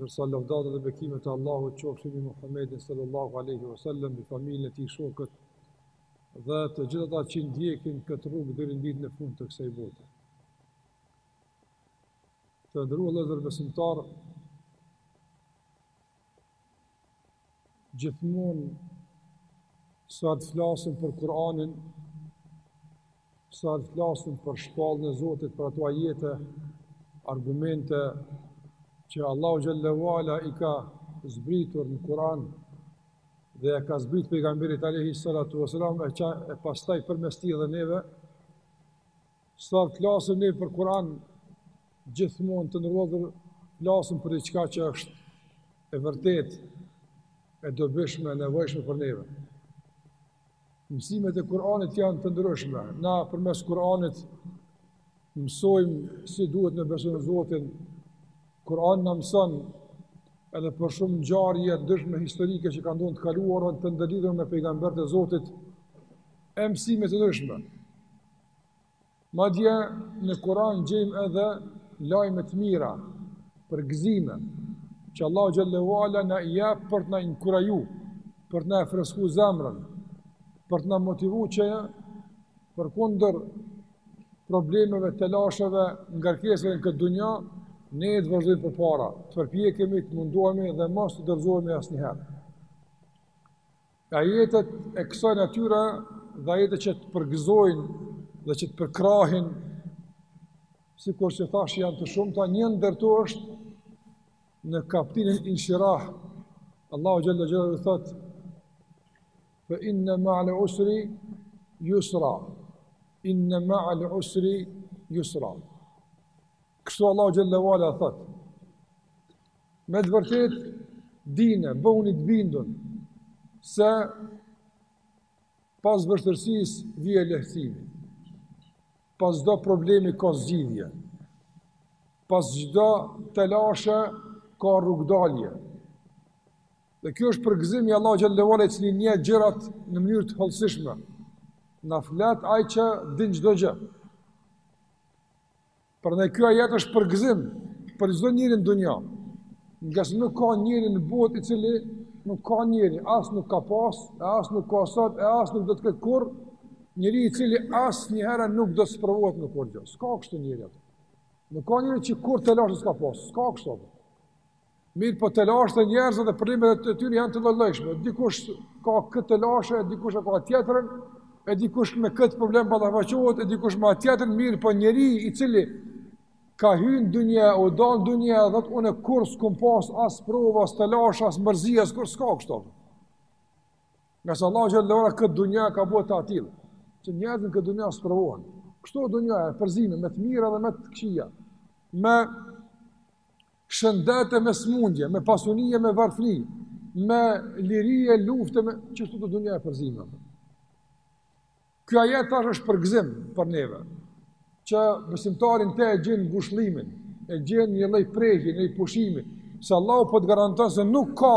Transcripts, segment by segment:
ndërsa lavdatat dhe bekimet e Allahut qofshin mbi Muhammedin sallallahu aleyhi wa sallam, mbi familjen e tij, shokët, dhe të gjithë ata që ndjekin këtë rrugë deri në ditën e fundit të kësaj bote. Të nderuar vëllezër besimtarë, Gjithmonë sa të flasim për Kur'anin, sa të flasim për shpalljen e Zotit për ato ajete, argumente që Allahu xhelle ve ala i ka zbritur në Kur'an dhe ia ka zbritur pejgamberit alayhi salatu wasalam e, e pastaj përmes tij edhe neve, Sa të flasim ne për Kur'an, gjithmonë të nderuar flasim për diçka që është e vërtetë, e dobishme, e nevojshme për neve. Mësimet e Kur'anit janë të ndryshme. Na përmes Kur'anit mësojmë si duhet me besu në Zotin. Kur'ani na mëson edhe për shumë ngjarje të ndryshme historike që kanë ndodhë në të kaluarën të ndërlidhura me pejgamberët e Zotit. E mësime të ndryshme. Madje në Kur'an gjejmë edhe lajme të mira përgëzime që Allahu xhelle ve ala na i jep për të na inkuraju, për të na fresku zemrën, për të na motivu që përkundër problemeve telasheve, ngarkesave në këtë dunja, ne të vazhdojmë përpara, të përpjekemi, të mundohemi dhe mos të dorëzohemi asnjëherë. Ajetet e kësaj natyre dhe ajetet që të përgëzojnë dhe që të përkrahin, sikur që thashë janë të shumta, një ndër to është në kaptinën inshirah, Allahu xhelle xhelaluhu thotë, fe inne ma'al usri jusra, inne ma'al usri jusra. Kështu Allahu xhelle ve ala thotë. Me të vërtetë dijeni, bëhuni të bindun se pas vështirësisë vjen lehtimi, pas çdo problemi ka zgjidhje, pas çdo telashe ka rrugdalje. Dhe kjo është përgëzim i Allahut xhelle ve ala, i cili i njeh gjërat në mënyrë të hollësishme, na flet ai që din çdo gjë, Prandaj ky ajet është përgëzim për çdo njeri në dunja. Ngase nuk ka njeri në botë i cili nuk ka njeri, as nuk ka pas, e as nuk ka sot, e as nuk do të ketë kurrë, njeri i cili asnjëherë nuk do të sprovohet në kurrgjë. S'ka kësi njeri. Nuk ka njeri që kurrë telashe s'ka pas, s'ka kështu atë. Mirëpo telashet e njerëzve dhe problemet e tyre janë të llojllojshme. Dikush ka këtë telash, e dikush e ka tjetrën, e dikush me këtë problem ballafaqohet, e dikush me atë tjetrën, mirëpo njeri i cili ka hy në dunja, a dalë në dunja, e thotë unë kurr s'kam pas as prova, as telashe, as mërzi, askush s'ka kështu. Ngase Allahu xhele ve ala këtë dunja e ka bërë të atillë, që njerëzit n'këtë dunja sprovohen. Kështu asht dunjaja e përzime, me të mira dhe me të këqija, me shëndet e me smundje, me pasuni e me varfni, me liri e luftë, me... kështu dunjaja e përzime. Ky ajet tash është përgëzim për neve, që besimtari n'te e gjen ngushlimin, e gjen një lloj prehje, një pushimi, se Allahu po të garanton se nuk ka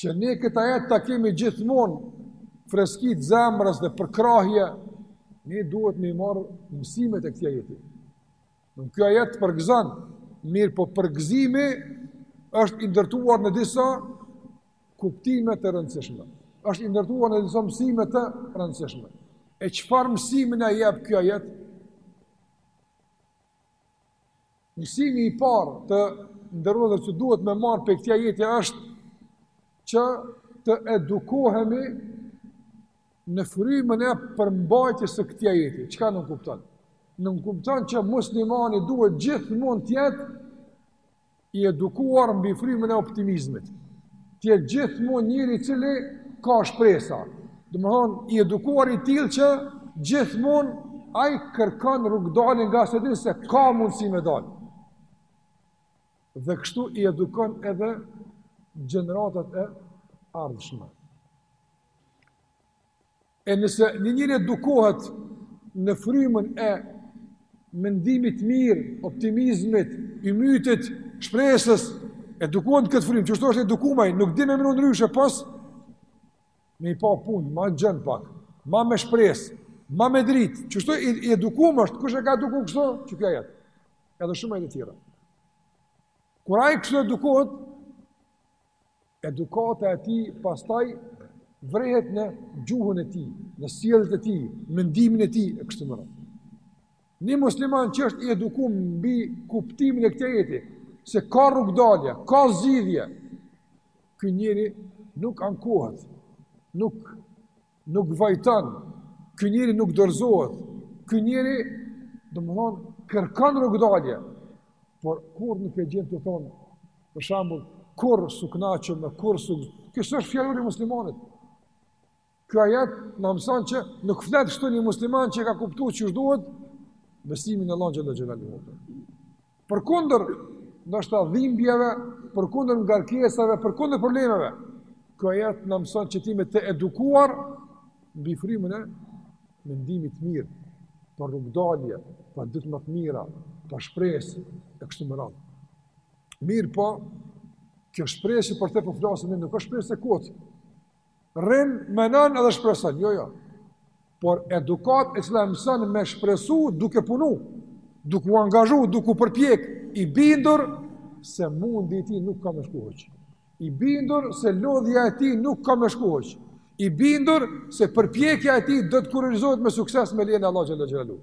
Që ne këtë ajet ta kemi gjithmonë freski t'zemrës dhe përkrahje, ne duhet me i marrë mësimet e këtij ajeti. Ky ajet përgëzon, mirëpo përgëzimi është i ndërtuar në disa kuptime të rëndësishme. Është i ndërtuar në disa mësime të rëndësishme. E çfarë mësimi na jep ky ajet? Mësimi i parë të nderuar që duhet me marrë prej këtij ajeti është që të edukohemi në frymën e përmbajtjes së këtij ajeti. Çka nënkupton? Nënkupton që muslimani duhet gjithmonë t'jetë i edukuar mbi frymën e optimizmit, të jetë gjithmonë njeri i cili ka shpresa, domethonë, i edukuar i tillë që gjithmonë ai kërkon rrugëdalje ngase e din se ka mundësi me dalë. Dhe kështu i edukon edhe gjeneratet e ardhshme. E nëse një njeri edukohet në frymën e mendimit t'mirë, optimizmit, ymytit, shpresës, edukohet në këtë frymë, qështu është i edukum ai, nuk di me menu ndryshe, pos, me i pa punët ma gjanë pak, ma me shpresë, ma me dritë, qështu i, i edukum është, kush e ka eduku kështu, qeky ajet, edhe shumë ajete tjera. Kur ai kështu edukohet, Edukata e tij pastaj vërehet në gjuhën e tij, në sjelljet e tij, mendimin e tij e kështu me radhë. Një musliman që është i edukuar mbi kuptimin e këtij ajeti, se ka rrugëdalje, ka zgjidhje, ky njeri nuk ankohet, nuk nuk vajton, ky njeri nuk dorëzohet, ky njeri, domethonë, kërkon rrugëdalje, por kurrë nuk e gjen tu thonë, për shambull, kurr s'u knaqëm, kurr s'u... Kjo s'është fjalor i muslimanit. Ky ajet na mëson që nuk flet kështu një musliman që e ka kuptu qysh duhet, besimin n'Allahun xhele xhelaluhu Përkundër ndoshta dhimbjeve, përkundër ngarkesave, përkundër problemeve. Ky ajet na mëson që ti me qenë i edukuar mbi frymën e mendimit të mirë, për rrugdalje, për ditë më të mira, për shpresë e kështu me radhë. Mirëpo, kjo shpresë që për të po flasim ne nuk është shpresë e kotë. Rrin, menon edhe shpreson, jo, jo. Por edukatë e cila e mëson me shpresu duke punu, duke u angazhu, duke u përpjek, i bindur se mundi i tij nuk ka me shku huq. I bindur se lodhja e tij nuk ka me shku huq. I bindur se përpjekja e tij do të kurorëzohet me sukses me lejen e Allahut xhel-le xhelaluhu.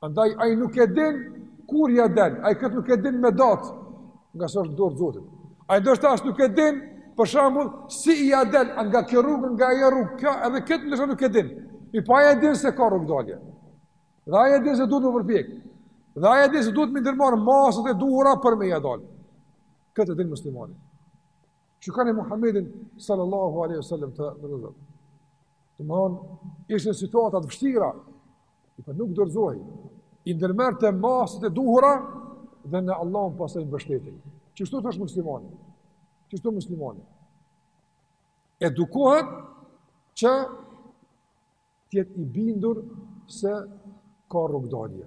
Andaj ai nuk e din kur ia del, ai këtë nuk e din me datë, ngase është n'dorë t'Zotit. Ai ndoshta as nuk e din, për shembull, si ia del, a nga kjo rrugë, nga ajo rrugë, kjo edhe këtë ndoshta nuk e din. Mirëpo ai e din se ka rrugëdalje. Dhe ai e din se duhet të përpjek. Dhe ai e din se duhet të ndërmarr masat e duhura për me ia dal. Këtë e din muslimani. Shikoni Muhammedin sallallahu alaihi wasallam të nderuar. Domethënë ishte n'situata të vështira, por nuk dorëzohej. I ndërmerrte masat e duhura dhe në Allahun pastaj mbështetjen. Qështu asht muslimani. Qështu muslimani edukohet që të jetë i bindur se ka rrugdalje,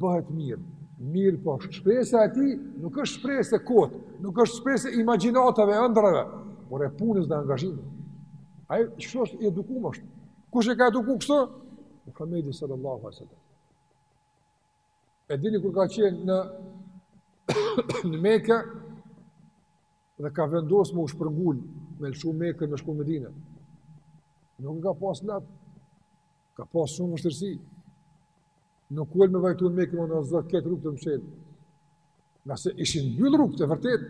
bëhet mirë, mirëpo, shpresa e tij nuk është shpresë e kotë, nuk është shpresë e imagjinatave, e ëndrrave, por e punës dhe angazhimit. Ajo qështu i edukum është, kush e ka eduku kështu? Muhammedi sallallahu alaihi wasallam. E dini kur ka qenë në, në Mekë, dhe ka vendos me u shpërngul, me lëshu Mekën, me shku n'Medine. Nuk e ka pas lehtë, ka pas shumë vështirsi. Nuk ul me vajtu në Mekë, m'u zu këto rrugë, t'mshelë. Ngase ishin mbyllë rrugët të vërtet,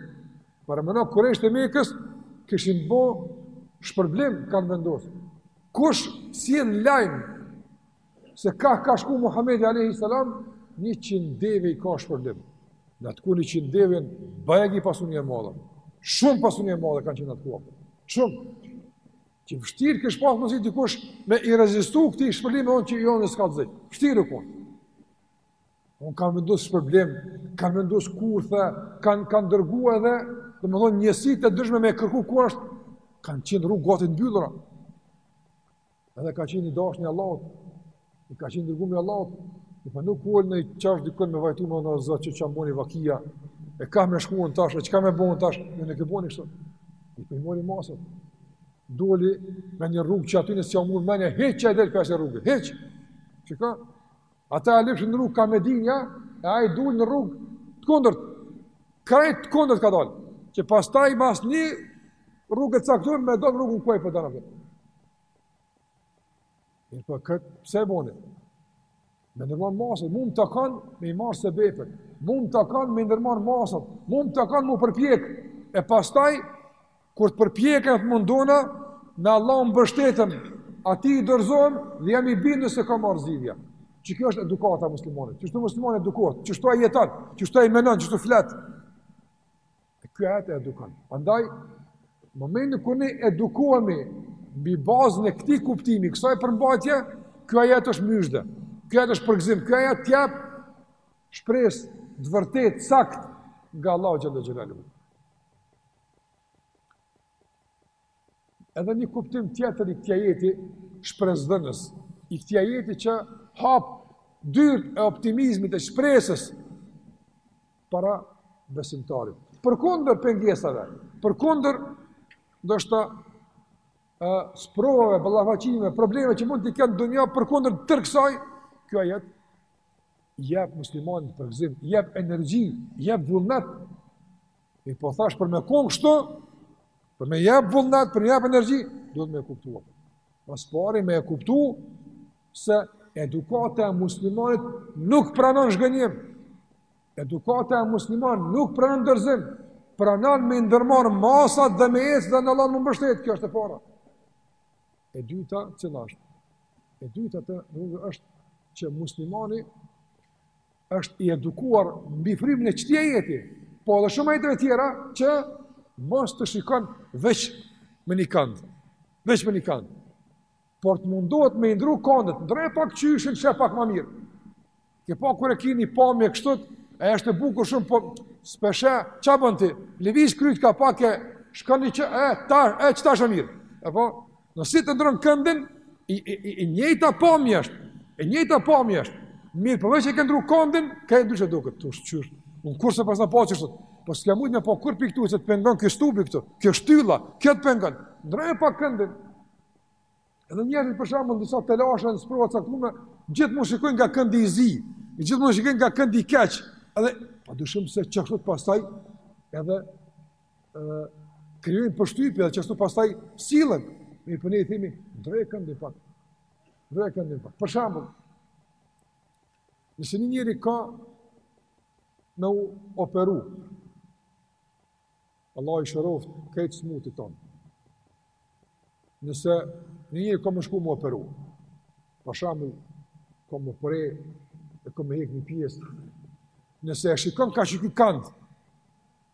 paramendo kurejshët e Mekës, kishin bo shpërblim kanë vendos. Kush sjell lajm, Se kah ka shku Muhamedi alayhi salam, njëqind deve i ka shpërblim. Në atë kohë qind deve, vallahi, një pasuni e madhe. Shumë pasuni e madhe kanë qenë atë kohë. Shumë. Që vështirë kish pas mujt dikush me i rezistu këtij shpërblimi edhe mos me kallzu. Vështirë po. E kanë vendos shpërblim, kanë vendos kurthe, kanë kanë dërguar edhe, domethënë njësi të ndryshme me kërku ku është kanë qenë rrugët gati t'mbyllura. Edhe ka qenë i dashur i Allahut, i ka qenë dërguar i Allahut, po nuk u ul në qosh dikun me vajtu me në zot që çka m'boni vakia. E ka me shku tash, e çka me bo tash? Jo, nuk e boni kështu. Po i mori masët. Doli me një rrugë që atyne s'jau mur menja, hiç që del pas rrugës. Hiç. Çka? Ata e lypshin rrugën ka Medinja, e ai dul në rrugë të kundërt. Krejt të kundërt ka dalë. Që pastaj mas një rruge të caktuar me dal rrugën ku ai po dalë. Mirëpo këtë, pse e boni? Me ndërmarrë masët, mu m'takon me i marrë sebepet, mu m'takon me ndërmarrë masët, mu m'takon m'u përpjek, e pastaj, kur të përpjek e të mundona, në Allah mbështetëm, atij i dorzohëm dhe jam i bindun se ka me ardh zgjidhja. Qekjo është edukata e muslimanit, qështu muslimani edukohet, qështu ai jeton, qështu ai menon, qështu flet. E ky ajet e edukon. Andaj, momentin kur ne edukohemi mbi bazën e këtij kuptimi, kësaj përmbajtje, ky ajet është myzhde. Ky ajet është përgëzim, ky ajet jep shpresë të vërtetë të saktë nga Allahu xhele xhelaluhu. Edhe një kuptim tjetër i këtij ajeti shpresëdhënës, i këtij ajeti që hap dyert e optimizmit e shpresës para besimtarit. Përkundër pengesave, përkundër ndoshta ë sprovave, ballafaqimeve, problemeve që mund të kenë dunja përkundër tërë kësaj, ky ajet jep muslimanit përgëzim, jep energji, jep vullnet E po thash për me kon kështu, për me jap vullnet, për me jap energji, duhet me kuptuar. Po s'pari me e kuptu se edukata e muslimanit nuk pranon zhgënjim. Edukata e muslimanit nuk pranon dorzim. Pranon me ndërmarrë masat dhe me ecë dhe në Allah m'u mbështet, kjo është e para. E dyta, cila është? E dyta të rrugë është që muslimani është i edukuar mbi frymën e qëtij ajeti, po edhe shumë ajeteve tjera që mos të shikon veç me një kand, veç me një kand, por të mundohet me i ndru kandet, ndrej pak qoshin, kqyre pak ma mirë, ke pa kur e ki një pamje kështu, e është e bukur shumë, po s'pe sheh, ça bon ti, leviz kryt ka pak e shikon një që, e, ta, e, që tash mirë, e po, Nëse ti ndron këndin, i, i, i, i njëjta pamje është, e njëjta pamje është, mirëpo veç pse e ke ndru këndin, krejt ndryshe duket, tu e kqyrë, unë kurrë s'e pasna pa qështu, po s'ke mujtë me pa kurrë prej ktu, se të pengon ky stubi këtu, kjo shtylla, kjo të pengon, ndroje pak këndin, edhe njerëzit për shembull, disa telashe, në sprova të caktume, gjithmonë shikojnë nga këndi i zi, gjithmonë shikojnë nga këndi i keq, edhe, padyshim se çka pastaj, edhe krijojnë përshtypje dhe që ashtu pastaj sillen. E po ne i themi ndërroje këndin pak. Ndërroje këndin pak. Për shembull, nëse një njeri ka me u operu, Allahu i shëroftë krejt të smutit tonë. Nëse një njeri ka me shku me u operu, për shembull, ka me pre, e ka me hek një pjesë, nëse e shikon ka ky kënd,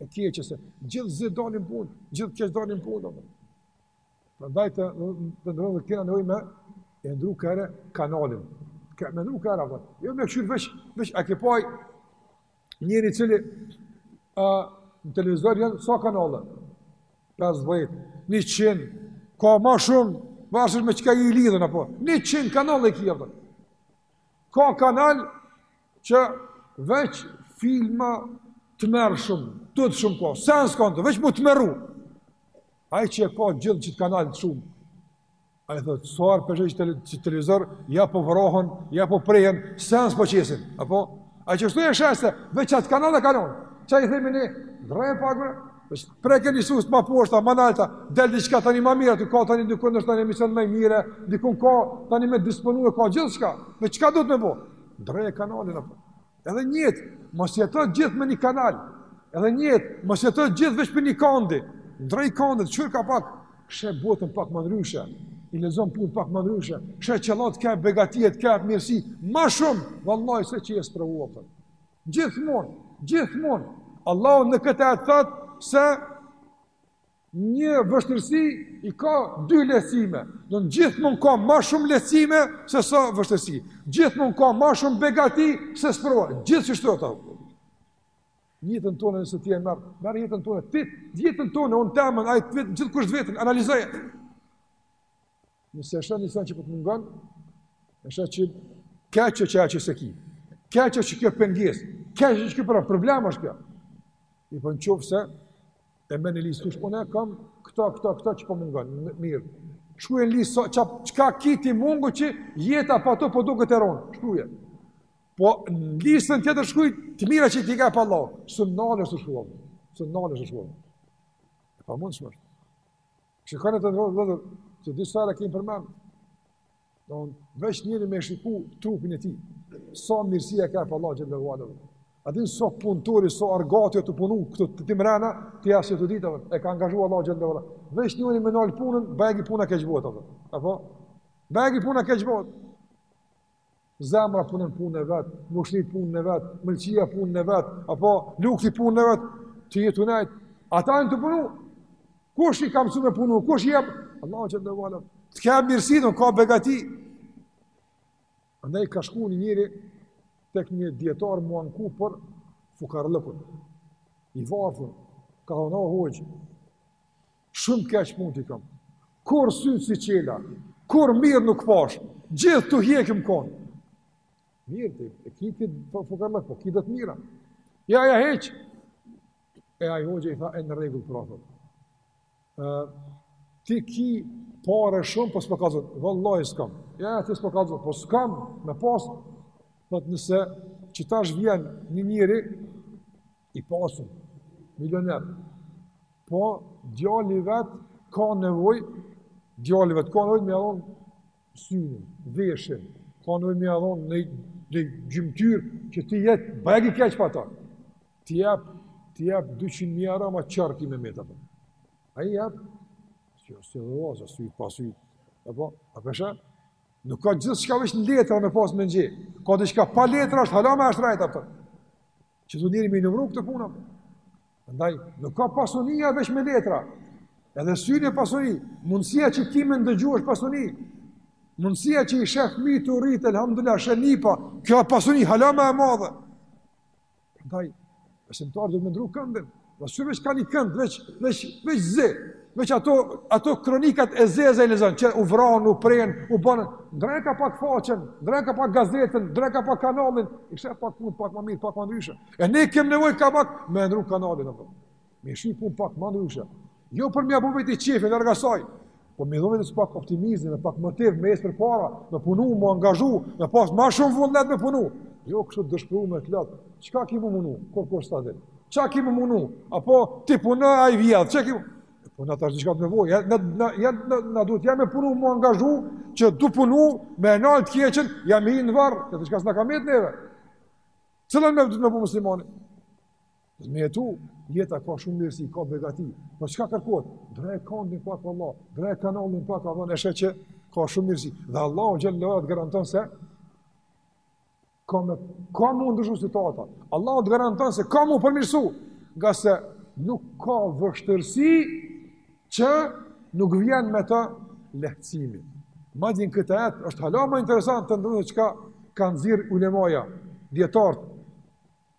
e tjerë që se gjithë s'dalin punë, gjithë keq dalin punë, dhe. Pra ndaj të, të nderuar, ne kena nevojë me ndërru ka herë kanalin, ka, me ndërru ka herë, dhe. jo me kqyr veç, veç e ke pa njeri i cili a, në televizor janë sa kanale, 50, 100, ka ma shumë, varsisht me çka i lidhën, apo, 100 kanale i ki, dhe. Ka kanal, Që veç filma të tmerrshëm, të tmerrshëm ka, sen s'ka në të, veç m'u tmerru. Ai që e ka gjithë qat kanal lëshum. Ai thotë sa herë po e çel televizor, ja po vrahen, ja po prehen, sen s'po qesin. Apo? Ai qështu e sheh se, veç atë kanal e ka lënë. Çka i themi ne? Ndërroje pak me, veç preke një sustë ma poshta, ma nalta, del diçka tani ma mire, të ka tani dikun nështë tani emision ma mirë, dikun ka tani me disponu e ka gjithçka. Me çka du të me bo? Ndërroje kanalin apo. Edhe në jetë, mos jeto gjithë me një kanal. Edhe në jetë, mos jeto gjithë veç me një kand. Ndërroje kandin, kqyre ka pak. E sheh botën pak më ndryshe. I lezon punë pak më ndryshe. Sheh që Allahu ka begati, ka mirësi, më shumë, vallahi se që i sprovon, apo. Gjithmonë, gjithmonë. Allahu në këtë ajet thotë se Një vështirësi i ka dy lehtësime. Domethënë gjithmonë ka më shumë lehtësime se sa vështirësi. Gjithmonë ka më shumë begati se sprova. Gjithsesi çdo ta. Jetën tonë nëse ti e merr, merr jetën tonë ti, jetën tande, unë temen, ai ti gjithkush veten analizoje. Nëse është një sen që po të mungon, është qe kjo që ajo s'e ki. Qe kjo qe kjo pengesë, qe kjo qe kjo pra problem është kjo. I po nëse e bën një listë, o hoxhë unë kam këto këto këto që po mungon. Mirë. Shkruaj në listë çka çka ki ti mangu që jeta pa to po duket e rond. Shkruaj. Po në listën tjetër shkruaj të mira që t'i ka dhanë Allahu. S'mun ndalesh tu shkru. S'mun ndalesh tu shkru. A mundesh me shkru. Shikoni të nderuar vëllezër, që disa herë e kemë përmenë, domethënë veç njeri me shiku trupin e tij, sa mirësi i ka dhanë Allahu Xhele ue ala, a din sa punëtorë, sa argatë janë tu punu, këtu te ti mrena, ti as që e din, e ka angazhu Allahu Xhele ue ala, veç njëri me nal punën, bëhet puna keq bre, apo? bëhet puna keq bre, Zemra punon punën e vet, mushknia punën e vet, mëlçia punën e vet, apo lukthi punën e vet, ti je tu nejt, ata janë tu punu. Kush i ka mësu me punu? Kush i jep? Allahu xhele ve ala. Të ka mirësi, do ka begati. Andaj ka shku njëri tek një dijetar m'u anku për fukarallëkun. I varfër, ka thonë hoxhë, Shumë keq punët i kam. Kurrë sytë s'i çela, kurrë mirë nuk pashë, gjithë tu hjekë jam konë. Mirë, tha, e ki këtë po, po ka po ki dhe të mira. Ja, ja, hiç. E ai hoxhë i tha, e në rregull pra, thotë. Ti ki pare shumë, po s'po kallzon. Vallahi, s'kam. Ja, ti s'po kallzon. Po s'kam, me pasë. Thotë nëse qetash vjen një njeri, I pasur, milioner. Po, djali vet ka nevojë, djali vet ka nevojë me ia dhonë synin, veshin, ka nevojë me ia dhonë një, një gjymtyrë që ti jeton, bajagi keq pa ta. T'i jep, t'i jep 200 mijë, ama qorr ki me metë, apo. A i jep, që si dhe vazë, si të pa sy, apo, a pe sheh, nuk ka gjithçka veç në letra me pasë me në gjithë, ka diçka pa letra është hala ma e shtrejtë, apo. Që do njeri me i numru këto punë. Prandaj, nuk ka pasunia veç me letra. Edhe syni është pasuni. Mundësia që ki me ndëgju është pasuni. Mundësia që i sheh fmijtë tu u rritë, elhamdulilah, sheh nipa, kjo pasuni hala ma e madhe. Prandaj, besimtari duhet me ndërru këndin. Mos shih veç ka një kënd, veç, veç, veç zi, veç ato, ato kronikat e zeza i lexon, që u vranë, u prenë, u banë, ndërre ka pak faqen, ndërre ka pak gazetën, ndërre ka pak kanalin, i sheh pak punët, pak ma mirë, pak ma ndryshe. E ne kem nevojë ka pak me e ndërru kanalin, apo. Me shi punën pak ma ndryshe. Jo për me ia ba vetit qejfin, larg asaj, Po me i dhonë vetes pak optimizëm edhe pak motiv me ecë përpara, me punu, m'u angazhu, me pas ma shumë vullnet me punu. Jo kështu të dëshpërum me të latë, çka ki m'u munu, kurkush s'ta din, çka ki m'u munu, apo ti punon, ai vjedh, çka ki me... Po tash çka ka nevojë, ja, në, në, ja, në, në duhet ja me punu, m'u angazhu, që du punu, me e nalë të keqen, ja m'u varë, tjetër çka s'na ka metë neve. Cilën duhet me bo muslimani? Dhe me jetu, jeta ka shumë mirësi, ka begati. Po çka kërkohet? Ndërre kandin pak Allah, ndërre kanalin pak Allah, e sheh që ka shumë mirësi. Dhe Allahu xhele të garanton se ka me, ka m'u ndryshu situata. Allahu të garanton se ka m'u përmirësu, ngase nuk ka vështirësi që nuk vjen me të lehtësimi. Madje në këtë ajet, është hala ma interesant të ndryshu çka kanë nxjerrë ulemaja, dijetarët,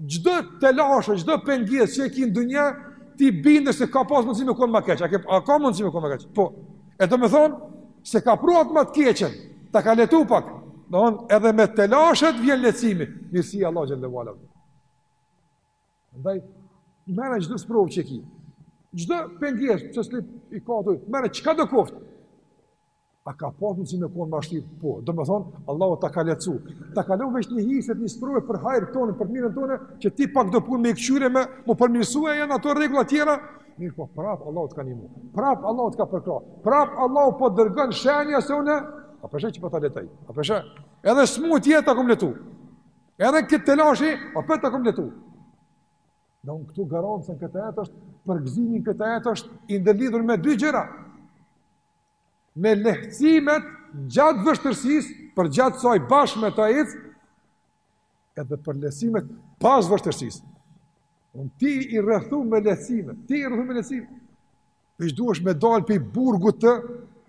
Çdo telashe, çdo pengesë që e ke në dynja, ti bindesh se ka pas mundësi me kon më keq. A ke a ka mundësi me kon më keq? Po. E do të thon se ka pru atë më të keqën, ta ka lehtësu pak. Domethon edhe me telashet vjen lehtësimi. Mirësi Allahut xhele ue ala. Andaj merr çdo sprovë që ke. Çdo pengesë që ti i ka ato, merr çka do koft. A ka pas mundësi me kon më vështirë? Po, do të thon, Allahu ta ka lehtësu. Ta ka lënë veç një hise të sprove për hajrin tonë, për mirën tonë, që ti pak do punë me këqyre me, mu përmirësu e janë ato rregulla të tjera. Mirëpo, prap Allahu të ka ndihmu. Prap Allahu të ka përkrah. Prap Allahu po dërgon shenja se unë a po sheh që po ta lehtoj. A po sheh? Edhe smutjen ta kom lehtu. Edhe këtë telashe prapë ta kom lehtu. Dhe unë këtu, garanca në këtë ajet është, përgëzimi në këtë ajet është, i ndërlidhur me dy gjëra, Me lehtësimet gjatë vështirësisë, përgjatë saj bashkë me ta ec, edhe për lehtësimet pas vështirësisë. Dhe ti je i rrethum me lehtësime, ti je i rrethum me lehtësime. Veç duhesh me dalë prej burgut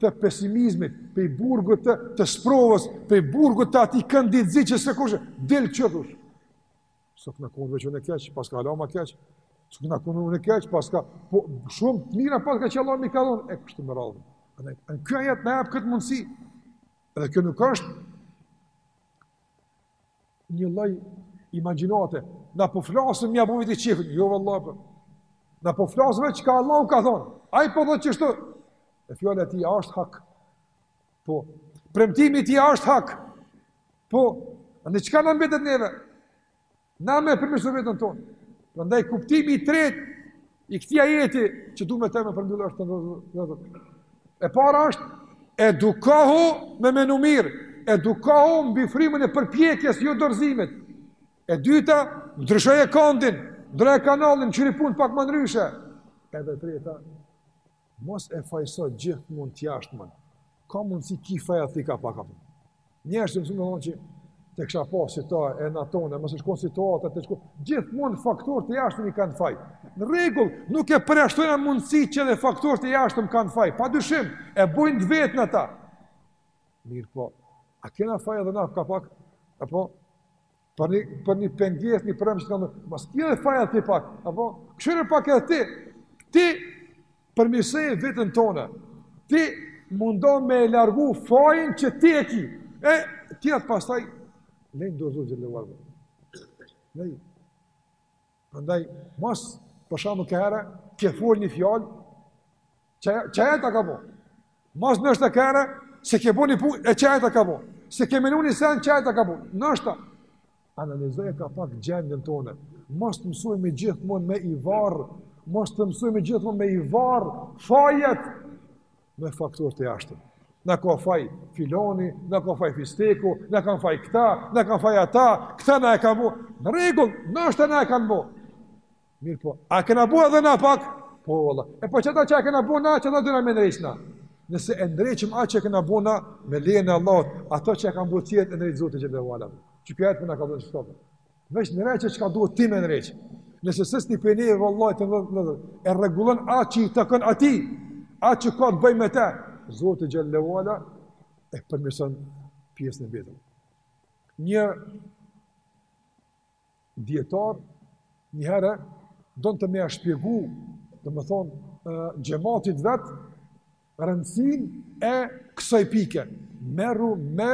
të pesimizmit, prej burgut të sprovës, prej burgut të atij këndit të zi që se kushë, del që S'kena kenë veç na keq, paska hala ma keq, s'kena kenë na keq, paska, po shumë të mira paska që Allahu m'i ka dhonë, e kështu me radhë. Dhe ky ajet na e jep këtë mundësi, edhe kjo nuk është një lloj imagjinate, na po flasim me ia bo vetit qejfin, jo vallahi, po. na po flasim çka Allahu ka thonë, ai po thotë kështu, e fjala e tij asht hak, po, premtimi i tij asht hak, Po, ne çka na mbetet neve? Na me përmirësu vetën tonë. Prandaj kuptimi i tretë i këtij ajeti që du me ta me përmbyllë është të nëzër. E para është, edukohu me menu mirë, edukohu mbi frymën e përpjekjes, jo dorëzimit. E dyta, ndryshoje kandin, ndrroje kanalin, kqyri punët pak më ndryshe. Edhe treta, Mos e fajëso gjithmonë të jashtmen. Ka mundësi ki faj edhe ti ka pak apo. Njerëz që më thonë që të kisha pa si ta e na tonë, mos është situata të çku. Gjithmonë faktorët të jashtëm i kanë faj. Në rregull, nuk e përjashtojmë mundësinë që edhe faktorët të jashtëm kanë faj. Pa dyshim, e bojnë të veten ata. Mirëpo, a kena faj edhe na ka pak? Apo, Për një, për një pengesë, një problem që të kamë, mos ki faj edhe ti pak, apo, kqyre pak edhe ti, ti përmirësoje veten tonde, ti mundohu me e largu fajin që ti e ki, e tjetrën pastaj, leja Zotit xhele ue ala, lejnë, Prandaj mos për shembull kur e ke fol një fjalë qajo ta ka bo. Mos noshta kur s'e ke bo një punë qajo ta ka bo. Se ke menu një sen qajo ta ka bo. Noshta analizojmë ka pak gjendjen tonë. Mos të mësohemi gjithmonë me i var, mos të mësohemi gjithmonë me i var fajet me faktorë të jashtëm. Na ka faj filani, na ka faj fisteku, na ka faj këta, na ka faj ata, këta na e kan bo. Në rregull, noshta na e kanë bo. Mirëpo, a kena bo edhe na pak? Po, valla. E po qeta që e kena bo na, qeta duhna me ndreq na. Nëse e ndreqim atë që kena bo na, me lejen e Allahut, ato që e kanë bo tjerët, e ndreq Zoti xhelle ve ala. Që kërët për na ka bu në që Veç ndreqe çka duhet ti me ndreq. Nëse secili prej neve vëllaj të vëllë, e rregullon atë që i takon atij, atë që ka të bëjë me te, Zoti xhelle ve ala e përmirëson pjesën e mbetun. Një dijetar, një herë, donte me ia shpjegu, domethënë, xhematit vet, rëndësinë e kësaj pike, meru me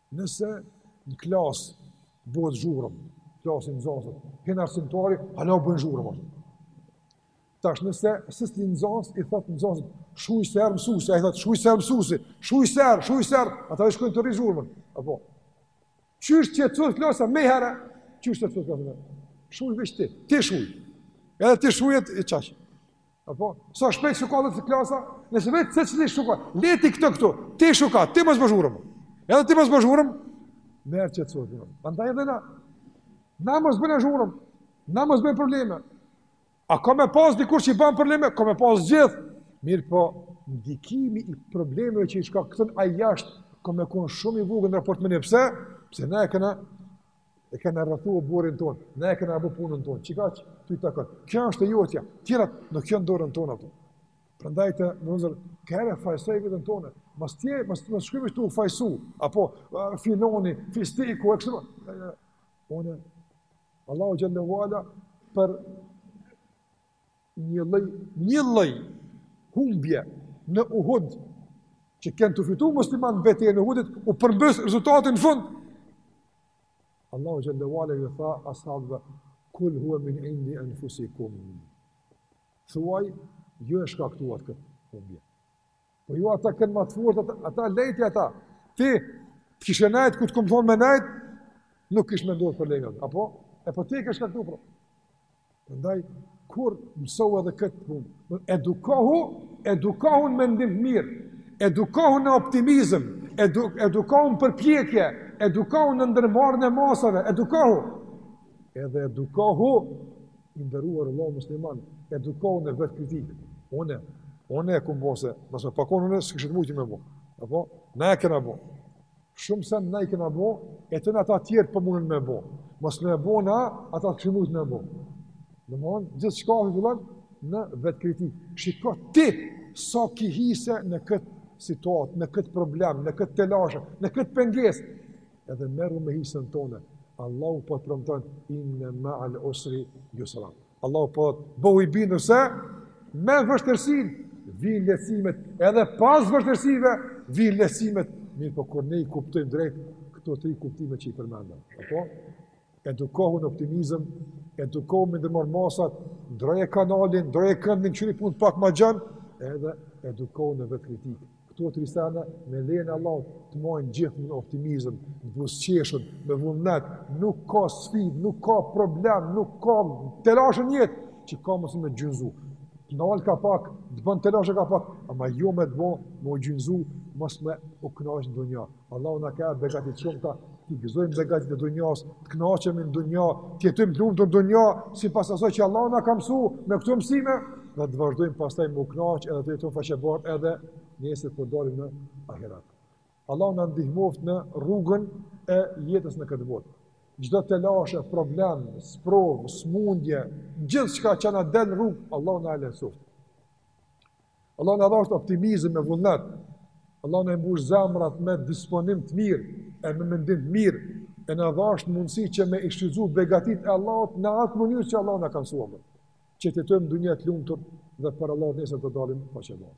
Nëse në klasë bëhet zhurmë, klasin nxënësit, hin arsimtari, hala bëjnë zhurmë ata. Tash nëse secili nxënës i thot nxënësit, "Shuj se erdh mësuesi", ai thot, "Shuj se erdh mësuesi, shuj se erdh, shuj se erdh", ata shkojnë tu e rrit zhurmën. Apo. Qysh qetsohet klasa menjëherë, qysh qetsohet klasa. Shuj veç ti, ti shuj. Edhe ti shujet e çaj. Apo, sa shpejt shuka dhe të klasa, nëse veç secili shuka, leti këtë këtu, ti shuj, ti mos bo zhurmë, edhe ti mos bo zhurmë, menjëherë qetsohet, andaj edhe na, na mos bojm zhurmë, na mos bojm probleme, a ka me pas dikush që i ban probleme, ka me pas gjithë, mirëpo, ndikimi i problemeve që shkaktohen jashtë, ka me konë shumë i vogël në raport me neve, pse? Pse na e kena, E kena rrethu oborrin tonë, ne e kena bë punën tonë. Çka ty të taket? Kjo është e jotja, tjerat nuk janë n'dorën tonë ato. Prandaj vëllezër, kur e fajsojm veten tonë, mos t'i, mos të shkojmë tu fajsu, apo uh, filani, fistiku, e kështu më. Unë, Allahu xhelle ve ala, për një lloj një lloj humbje në Uhud që kenë tu fitu muslimanët betejën e Uhudit u përmbys rezultati në fund Allahu xhelle ve ala ju tha ashabëve kul huwa min indi anfusikum thuaj ju e shkaktuat këtë humbje Po jo ata kanë më të fortë, ata, ata le ti ata. Ti të kishe nejt ku të kom thonë me nejt, nuk kish me ndodh problem. Apo? E po ti je kesh këtu. Prandaj, kur mësohu edhe këtë punë, edukohu, edukohu në mendim të mirë, edukohu në optimizëm, edu, edukohu në përpjekje, edukohu në ndërmarrjen e masave, edukohu. Edhe edukohu I nderuar vëlla musliman, edukohu në vetëkritikë. Unë, unë e kom bo se, mos me pas kon unë s'e kish mujt me bo. Apo na e kena bo. Shumë se na e kena bo, edhe ata të tjerë po mundën me bo. Mos me bo na, ata s'kishin mujt me bo. Domthon, gjithçka fillon në vetëkritikë. Shiko ti sa ki hise në këtë situatë, në këtë problem, në këtë telashe, në këtë pengesë. Edhe merru me hisen tonde. Allahu po të premton inna ma'al usri yusra. Allahu po thot bëhu i bindur se me vështirësinë vijnë lehtësimet, edhe pas vështirësive vijnë lehtësimet. Mirëpo kur ne i kuptojmë drejt këto tri kuptime që i përmendëm. Apo Edukohu në optimizëm, edukohu me ndërmarrë masat, ndroje kanalin, ndroje këndin, kqyri punët pak ma gjanë, edhe edukohu në vetëkritikë. Këto tri sene me lejen e Allahut të majnë gjithnjë në optimizëm, të buzëqeshun, me vullnet, nuk ka sfidë, nuk ka problem, nuk ka telashe në jetë, që ka me të gjunjëzu. Të nal ka pak, të bon telashe ka pak, ama jo me të bo, me u gjunjëzu, mos me u knaq në dunja. Allahu na ka begati të shumta, t'i gëzojmë begatitë e dunjasë, të kënaqemi në dunja, të jetojmë të lumtur në dunja, sipas asaj që Allahu na ka mësuar me këto mësime, dhe të vazhdojmë pastaj me u kënaq edhe të jetojmë faqebardhë edhe nesër kur dalim në ahiret. Allahu na ndihmoftë në rrugën e jetës në këtë botë. Çdo telashe, problem, sprovë, smundje, gjithçka që na del në rrugë, Allahu na e lehtësoftë. Allahu na dhashtë optimizëm e vullnet, Allahu na i mbushtë zemrat me disponim të mirë, e me mendim të mirë, e na dhashtë mundësi që me i shfrytzu begatitë e Allahut në atë mënyrë që Allahu na ka mësuar, që të jetojmë në dunja të lumtur dhe para Allahut nesër të dalim faqebardhë.